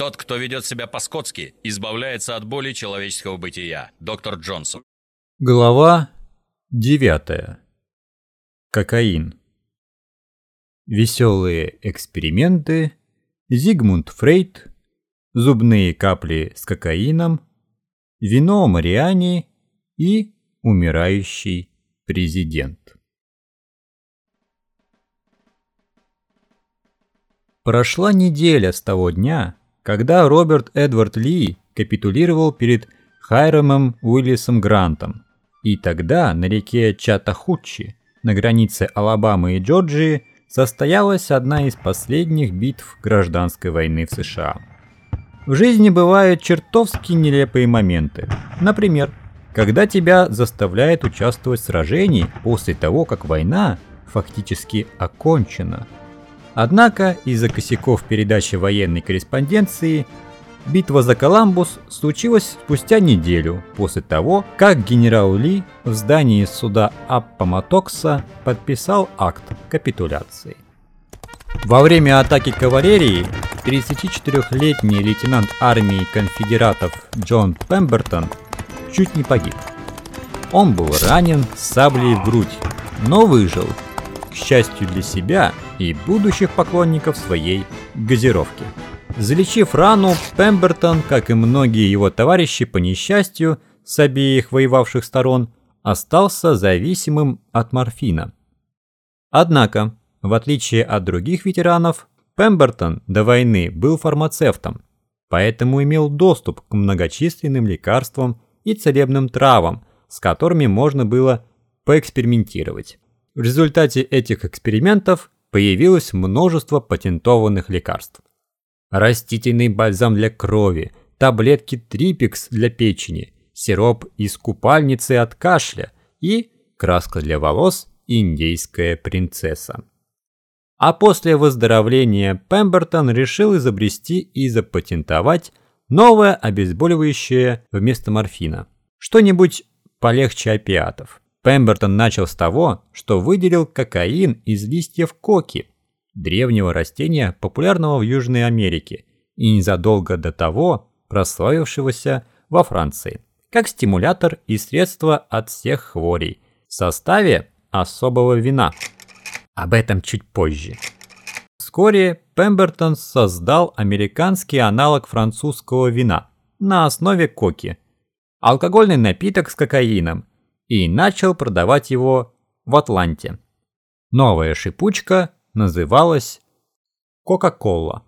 Тот, кто ведет себя по-скотски, избавляется от боли человеческого бытия. Доктор Джонсон. Глава 9. Кокаин. Веселые эксперименты, Зигмунд Фрейд, зубные капли с кокаином, вино Мариани и умирающий президент. Прошла неделя с того дня, когда Роберт Эдвард Ли капитулировал перед Хайрамом Уиллисом Грантом, и тогда на реке Чатахучи, на границе Алабамы и Джорджии, состоялась одна из последних битв гражданской войны в США. В жизни бывают чертовски нелепые моменты. Например, когда тебя заставляют участвовать в сражении после того, как война фактически окончена. Однако из-за косяков передачи военной корреспонденции Битва за Коламбус случилась спустя неделю после того, как генерал Ли в здании суда Аппаматокса подписал акт капитуляции. Во время атаки кавалерии 34-летний лейтенант армии конфедератов Джон Пембертон чуть не погиб. Он был ранен саблей в грудь, но выжил, счастью для себя и будущих поклонников своей газировки. Залечив рану, Пембертон, как и многие его товарищи по несчастью с обеих воевавших сторон, остался зависимым от морфина. Однако, в отличие от других ветеранов, Пембертон до войны был фармацевтом, поэтому имел доступ к многочисленным лекарствам и целебным травам, с которыми можно было поэкспериментировать. В результате этих экспериментов появилось множество патентованных лекарств растительный бальзам для крови, таблетки Трипекс для печени, сироп из купальницы от кашля и краска для волос «Индейская принцесса». А после выздоровления Пембертон решил изобрести и запатентовать новое обезболивающее вместо морфина. Что-нибудь полегче опиатов. Пембертон начал с того, что выделил кокаин из листьев коки, древнего растения, популярного в Южной Америке и незадолго до того прославившегося во Франции, как стимулятор и средство от всех хворей в составе особого вина. Об этом чуть позже. Вскоре Пембертон создал американский аналог французского вина на основе коки, алкогольный напиток с кокаином, и начал продавать его в Атланте. Новая шипучка называлась Кока-Кола.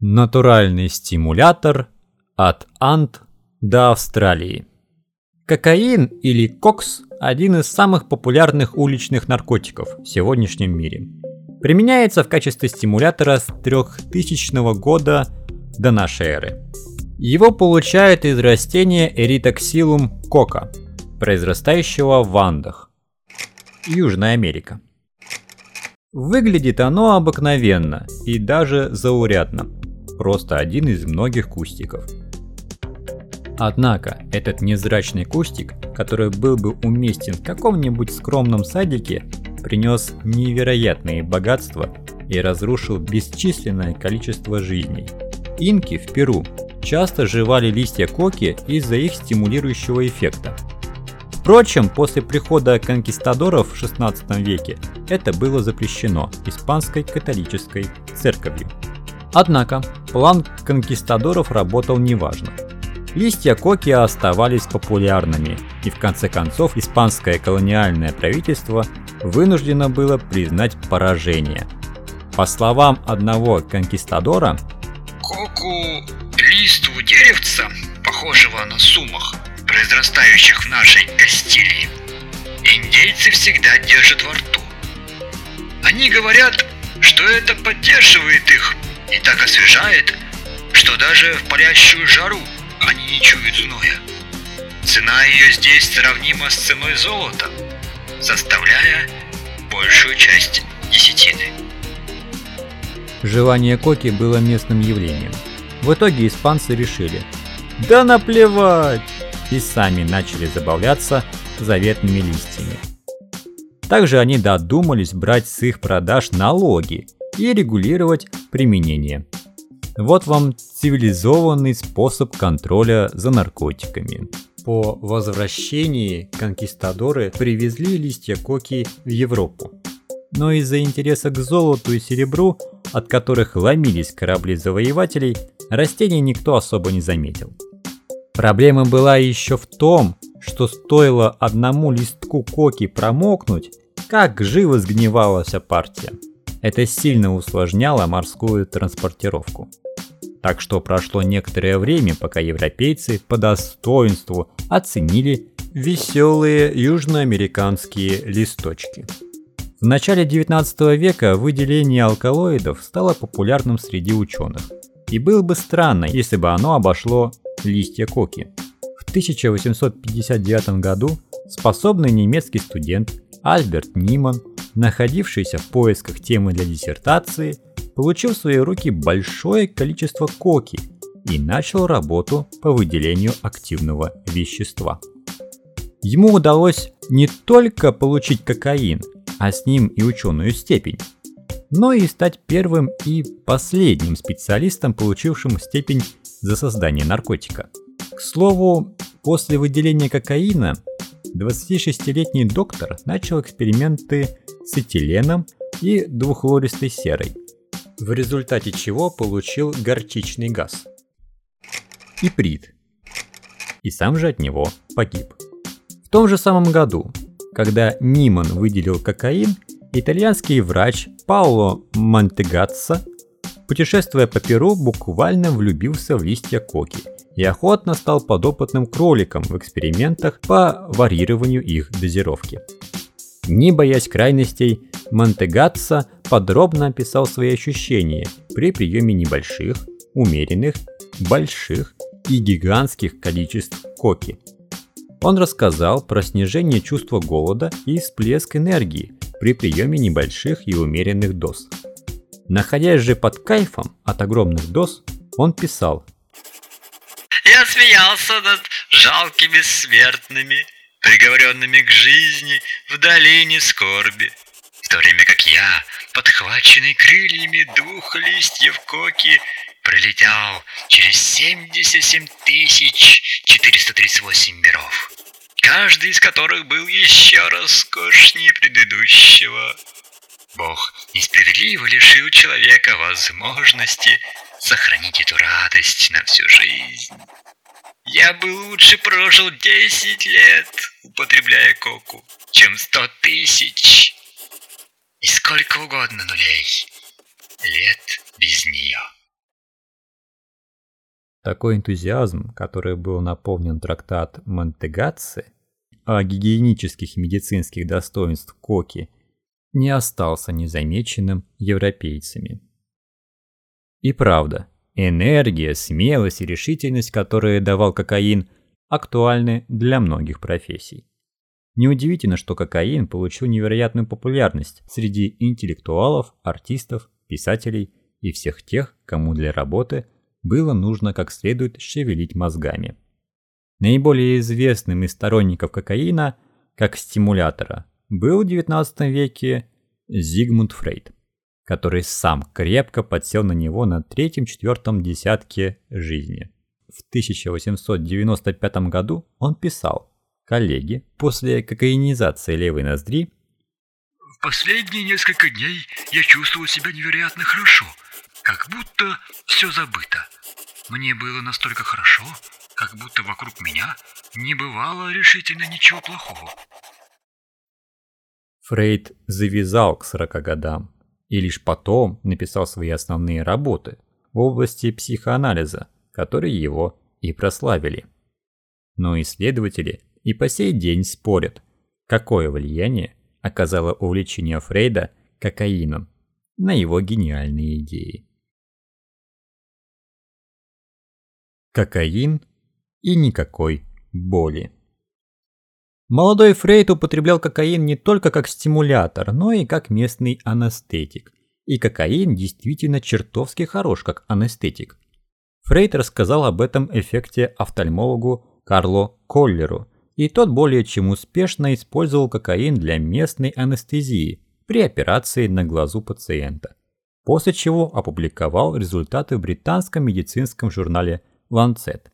Натуральный стимулятор от Ант до Австралии. Кокаин или кокс – один из самых популярных уличных наркотиков в сегодняшнем мире. Применяется в качестве стимулятора с 3000 года до нашей эры. Его получают из растения Эритоксилум кока, произрастающего в Андах, Южная Америка. Выглядит оно обыкновенно и даже заурядно. Просто один из многих кустиков. Однако, этот незрачный кустик, который был бы уместен в каком-нибудь скромном садике, принес невероятные богатства и разрушил бесчисленное количество жизней. Инки в Перу часто жевали листья коки из-за их стимулирующего эффекта. Впрочем, после прихода конкистадоров в 16 веке это было запрещено испанской католической церковью. Однако, план конкистадоров работал неважно. Листья коки оставались популярными, и в конце концов испанское колониальное правительство вынуждено было признать поражение. По словам одного конкистадора, «Коку – листву деревца, похожего на сумах, произрастающих в нашей Кастилии, индейцы всегда держат во рту. Они говорят, что это поддерживает их и так освежает, что даже в палящую жару они не чуют зноя. Цена ее здесь сравнима с ценой золота, составляя большую часть десятины. Желание коки было местным явлением. В итоге испанцы решили, да наплевать, и сами начали забавляться заветными листьями. Также они додумались брать с их продаж налоги и регулировать применение. Вот вам цивилизованный способ контроля за наркотиками. По возвращении конкистадоры привезли листья коки в Европу. Но из-за интереса к золоту и серебру, от которых ломились корабли завоевателей, растения никто особо не заметил. Проблема была еще в том, что стоило одному листку коки промокнуть, как живо сгнивалась партия. Это сильно усложняло морскую транспортировку. Так что прошло некоторое время, пока европейцы по достоинству оценили веселые южноамериканские листочки. В начале 19 века выделение алкалоидов стало популярным среди ученых. И было бы странно, если бы оно обошло листья коки. В 1859 году способный немецкий студент Альберт Ниман, находившийся в поисках темы для диссертации, получил в свои руки большое количество коки и начал работу по выделению активного вещества. Ему удалось не только получить кокаин, а с ним и ученую степень, но и стать первым и последним специалистом, получившим степень за создание наркотика. К слову, после выделения кокаина 26-летний доктор начал эксперименты с этиленом и двухлористой серой, в результате чего получил горчичный газ. Иприт. И сам же от него погиб. В том же самом году, когда Ниман выделил кокаин, итальянский врач Пауло Монтегатса, путешествуя по Перу, буквально влюбился в листья коки и охотно стал подопытным кроликом в экспериментах по варьированию их дозировки. Не боясь крайностей, Монтегатса подробно описал свои ощущения при приеме небольших, умеренных, больших и гигантских количеств коки. Он рассказал про снижение чувства голода и всплеск энергии при приеме небольших и умеренных доз. Находясь же под кайфом от огромных доз, он писал «Я смеялся над жалкими смертными, приговоренными к жизни в долине скорби, в то время как я, подхваченный крыльями двух листьев коки, пролетел через 77 438 миров, каждый из которых был еще роскошнее предыдущего. Бог несправедливо лишил человека возможности сохранить эту радость на всю жизнь. Я бы лучше прожил 10 лет, употребляя коку, чем 100 тысяч. И сколько угодно нулей лет без нее. Такой энтузиазм, который был наполнен трактат Монтегатсе о гигиенических и медицинских достоинствах коки, не остался незамеченным европейцами. И правда, энергия, смелость и решительность, которые давал кокаин, актуальны для многих профессий. Неудивительно, что кокаин получил невероятную популярность среди интеллектуалов, артистов, писателей и всех тех, кому для работы – было нужно как следует шевелить мозгами. Наиболее известным из сторонников кокаина, как стимулятора, был в XIX веке Зигмунд Фрейд, который сам крепко подсел на него на третьем-четвертом десятке жизни. В 1895 году он писал, коллеги, после кокаинизации левой ноздри В последние несколько дней я чувствовал себя невероятно хорошо – как будто все забыто. Мне было настолько хорошо, как будто вокруг меня не бывало решительно ничего плохого. Фрейд завязал к 40 годам и лишь потом написал свои основные работы в области психоанализа, которые его и прославили. Но исследователи и по сей день спорят, какое влияние оказало увлечение Фрейда кокаином на его гениальные идеи. кокаин и никакой боли. Молодой Фрейд употреблял кокаин не только как стимулятор, но и как местный анестетик. И кокаин действительно чертовски хорош как анестетик. Фрейд рассказал об этом эффекте офтальмологу Карло Коллеру, и тот более чем успешно использовал кокаин для местной анестезии при операции на глазу пациента. после чего опубликовал результаты в британском медицинском журнале Lancet.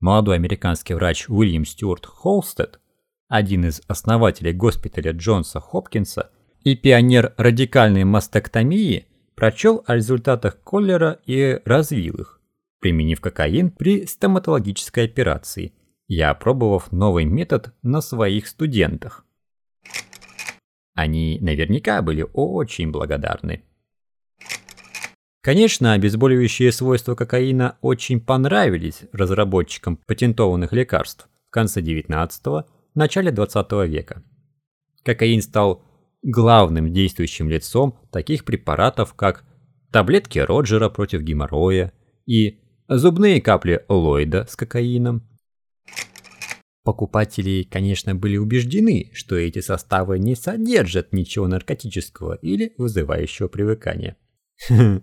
Молодой американский врач Уильям Стюарт Холстед, один из основателей госпиталя Джонса Хопкинса и пионер радикальной мастектомии, прочел о результатах Коллера и развил их, применив кокаин при стоматологической операции и опробовав новый метод на своих студентах. Они наверняка были очень благодарны. Конечно, обезболивающие свойства кокаина очень понравились разработчикам патентованных лекарств в конце 19 начале 20 века. Кокаин стал главным действующим лицом таких препаратов, как таблетки Роджера против геморроя и зубные капли Ллойда с кокаином. Покупатели, конечно, были убеждены, что эти составы не содержат ничего наркотического или вызывающего привыкания.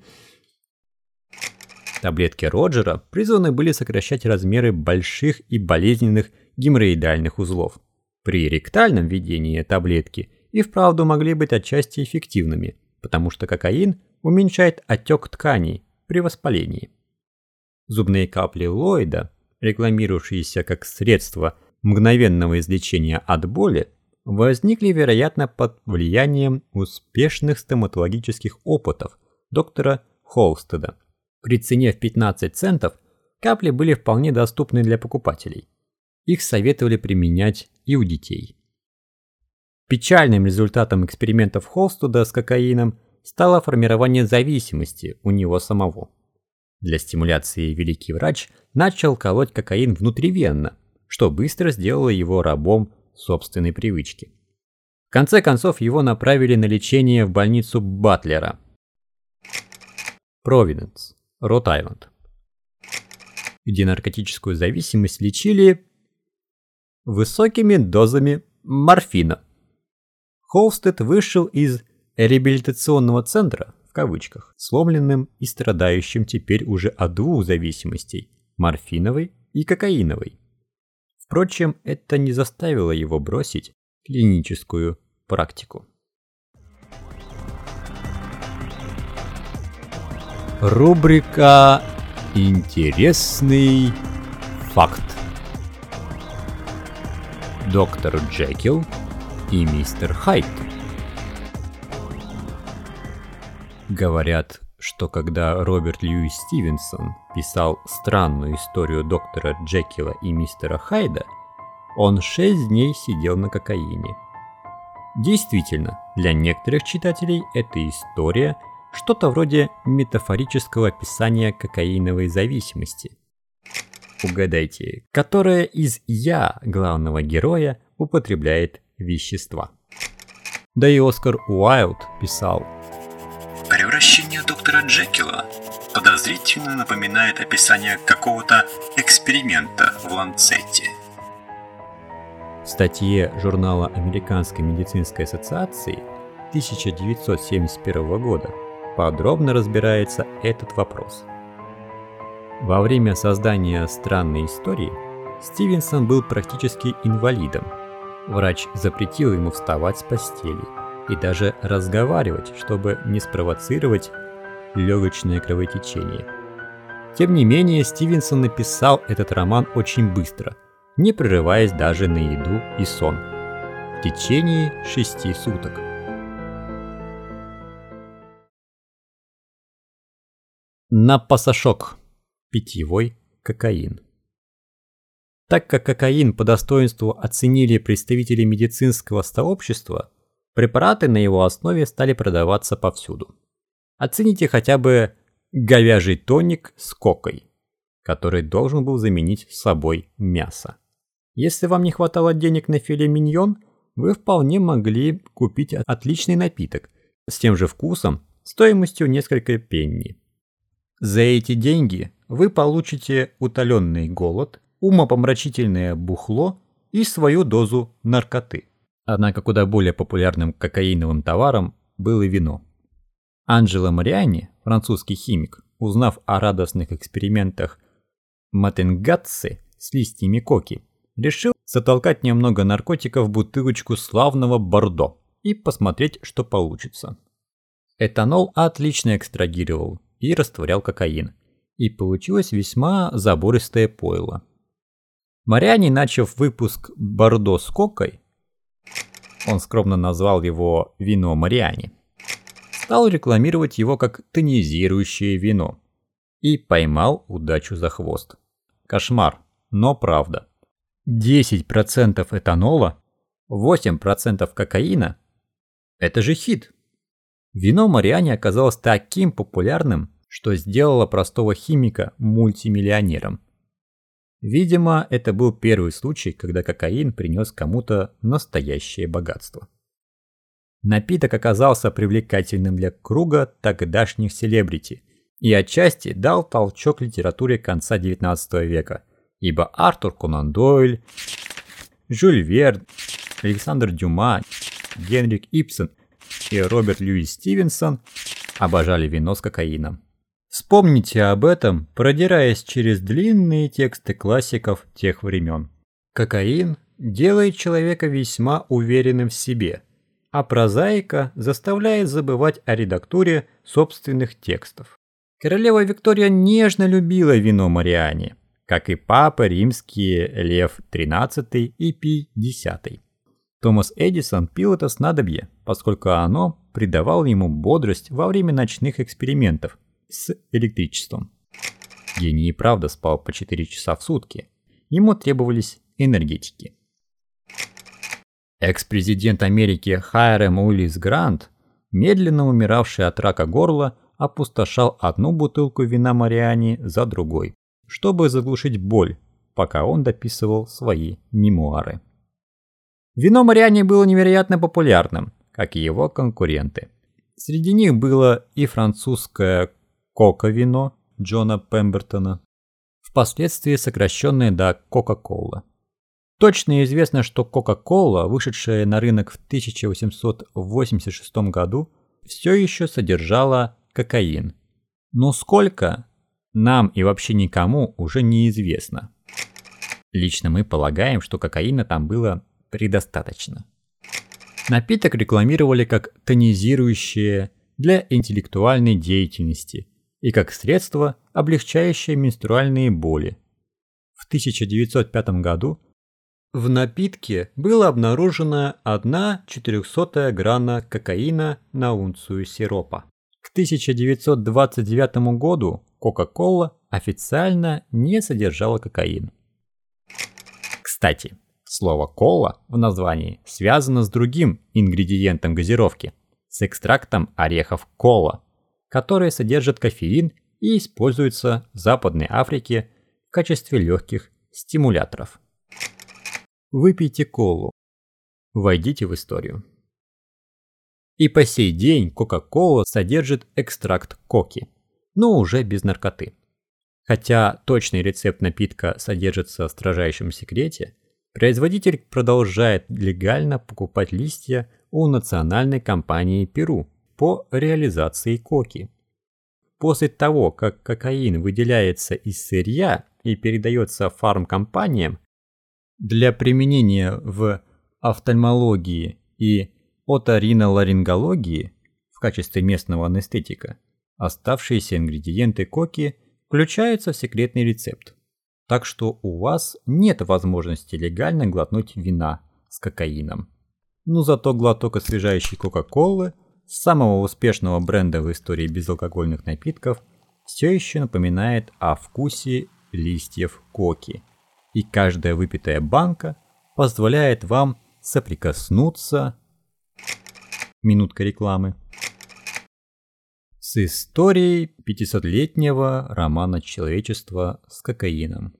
Таблетки Роджера призваны были сокращать размеры больших и болезненных геморроидальных узлов. При ректальном введении таблетки и вправду могли быть отчасти эффективными, потому что кокаин уменьшает отек тканей при воспалении. Зубные капли Ллойда, рекламирующиеся как средство мгновенного излечения от боли, возникли, вероятно, под влиянием успешных стоматологических опытов доктора Холстеда – при цене в 15 центов капли были вполне доступны для покупателей. Их советовали применять и у детей. Печальным результатом экспериментов Холстуда с кокаином стало формирование зависимости у него самого. Для стимуляции великий врач начал колоть кокаин внутривенно, что быстро сделало его рабом собственной привычки. В конце концов его направили на лечение в больницу Батлера. Провиденс. Рот-Айленд, где наркотическую зависимость лечили высокими дозами морфина. Холстед вышел из реабилитационного центра, в кавычках, сломленным и страдающим теперь уже от двух зависимостей – морфиновой и кокаиновой. Впрочем, это не заставило его бросить клиническую практику. Рубрика «Интересный факт». Доктор Джекил и мистер Хайд. Говорят, что когда Роберт Льюис Стивенсон писал странную историю доктора Джекила и мистера Хайда, он шесть дней сидел на кокаине. Действительно, для некоторых читателей эта история – что-то вроде метафорического описания кокаиновой зависимости. Угадайте, которое из «я» главного героя употребляет вещества. Да и Оскар Уайлд писал Превращение доктора Джекила подозрительно напоминает описание какого-то эксперимента в Ланцете. В статье журнала Американской медицинской ассоциации 1971 года подробно разбирается этот вопрос. Во время создания странной истории Стивенсон был практически инвалидом. Врач запретил ему вставать с постели и даже разговаривать, чтобы не спровоцировать легочное кровотечение. Тем не менее, Стивенсон написал этот роман очень быстро, не прерываясь даже на еду и сон, в течение шести суток. На пасашок. Питьевой кокаин. Так как кокаин по достоинству оценили представители медицинского сообщества, препараты на его основе стали продаваться повсюду. Оцените хотя бы говяжий тоник с кокой, который должен был заменить собой мясо. Если вам не хватало денег на филе миньон, вы вполне могли купить отличный напиток с тем же вкусом, стоимостью несколько пенни. За эти деньги вы получите утоленный голод, умопомрачительное бухло и свою дозу наркоты. Однако куда более популярным кокаиновым товаром было вино. Анджело Мариани, французский химик, узнав о радостных экспериментах Матенгатсы с листьями коки, решил затолкать немного наркотиков в бутылочку славного Бордо и посмотреть, что получится. Этанол отлично экстрагировал и растворял кокаин, и получилось весьма забористое пойло. Моряне, начав выпуск Бордо с кокой, он скромно назвал его «вино Мариани», стал рекламировать его как тонизирующее вино и поймал удачу за хвост. Кошмар, но правда. 10% этанола, 8% кокаина – это же хит. Вино Мариани оказалось таким популярным, что сделало простого химика мультимиллионером. Видимо, это был первый случай, когда кокаин принес кому-то настоящее богатство. Напиток оказался привлекательным для круга тогдашних селебрити и отчасти дал толчок литературе конца XIX века, ибо Артур Конан Дойль, Жюль Верн, Александр Дюма, Генрик Ипсон и Роберт Льюис Стивенсон обожали вино с кокаином. Вспомните об этом, продираясь через длинные тексты классиков тех времен. Кокаин делает человека весьма уверенным в себе, а прозаика заставляет забывать о редактуре собственных текстов. Королева Виктория нежно любила вино Мариани, как и папа римские Лев XIII и Пий X. Томас Эдисон пил это снадобье, поскольку оно придавало ему бодрость во время ночных экспериментов с электричеством. Гений и правда спал по 4 часа в сутки. Ему требовались энергетики. Экс-президент Америки Хайрем Уиллис Грант, медленно умиравший от рака горла, опустошал одну бутылку вина Мариани за другой, чтобы заглушить боль, пока он дописывал свои мемуары. Вино Мариани было невероятно популярным, как и его конкуренты. Среди них было и французское кока-вино Джона Пембертона, впоследствии сокращенное до Кока-Кола. Точно известно, что Кока-Кола, вышедшая на рынок в 1886 году, все еще содержала кокаин. Но сколько, нам и вообще никому уже неизвестно. Лично мы полагаем, что кокаина там было предостаточно. Напиток рекламировали как тонизирующее для интеллектуальной деятельности и как средство, облегчающее менструальные боли. В 1905 году в напитке было обнаружено 1 400 грана кокаина на унцию сиропа. К 1929 году Coca-Cola официально не содержала кокаин. Кстати, Слово «кола» в названии связано с другим ингредиентом газировки – с экстрактом орехов кола, которые содержат кофеин и используются в Западной Африке в качестве легких стимуляторов. Выпейте колу. Войдите в историю. И по сей день Кока-Кола содержит экстракт коки, но уже без наркоты. Хотя точный рецепт напитка содержится в строжайшем секрете, Производитель продолжает легально покупать листья у национальной компании Перу по реализации коки. После того, как кокаин выделяется из сырья и передается фармкомпаниям для применения в офтальмологии и оториноларингологии в качестве местного анестетика, оставшиеся ингредиенты коки включаются в секретный рецепт так что у вас нет возможности легально глотнуть вина с кокаином. Но зато глоток освежающей Кока-Колы, самого успешного бренда в истории безалкогольных напитков, все еще напоминает о вкусе листьев коки. И каждая выпитая банка позволяет вам соприкоснуться... Минутка рекламы. С историей 500-летнего романа человечества с кокаином.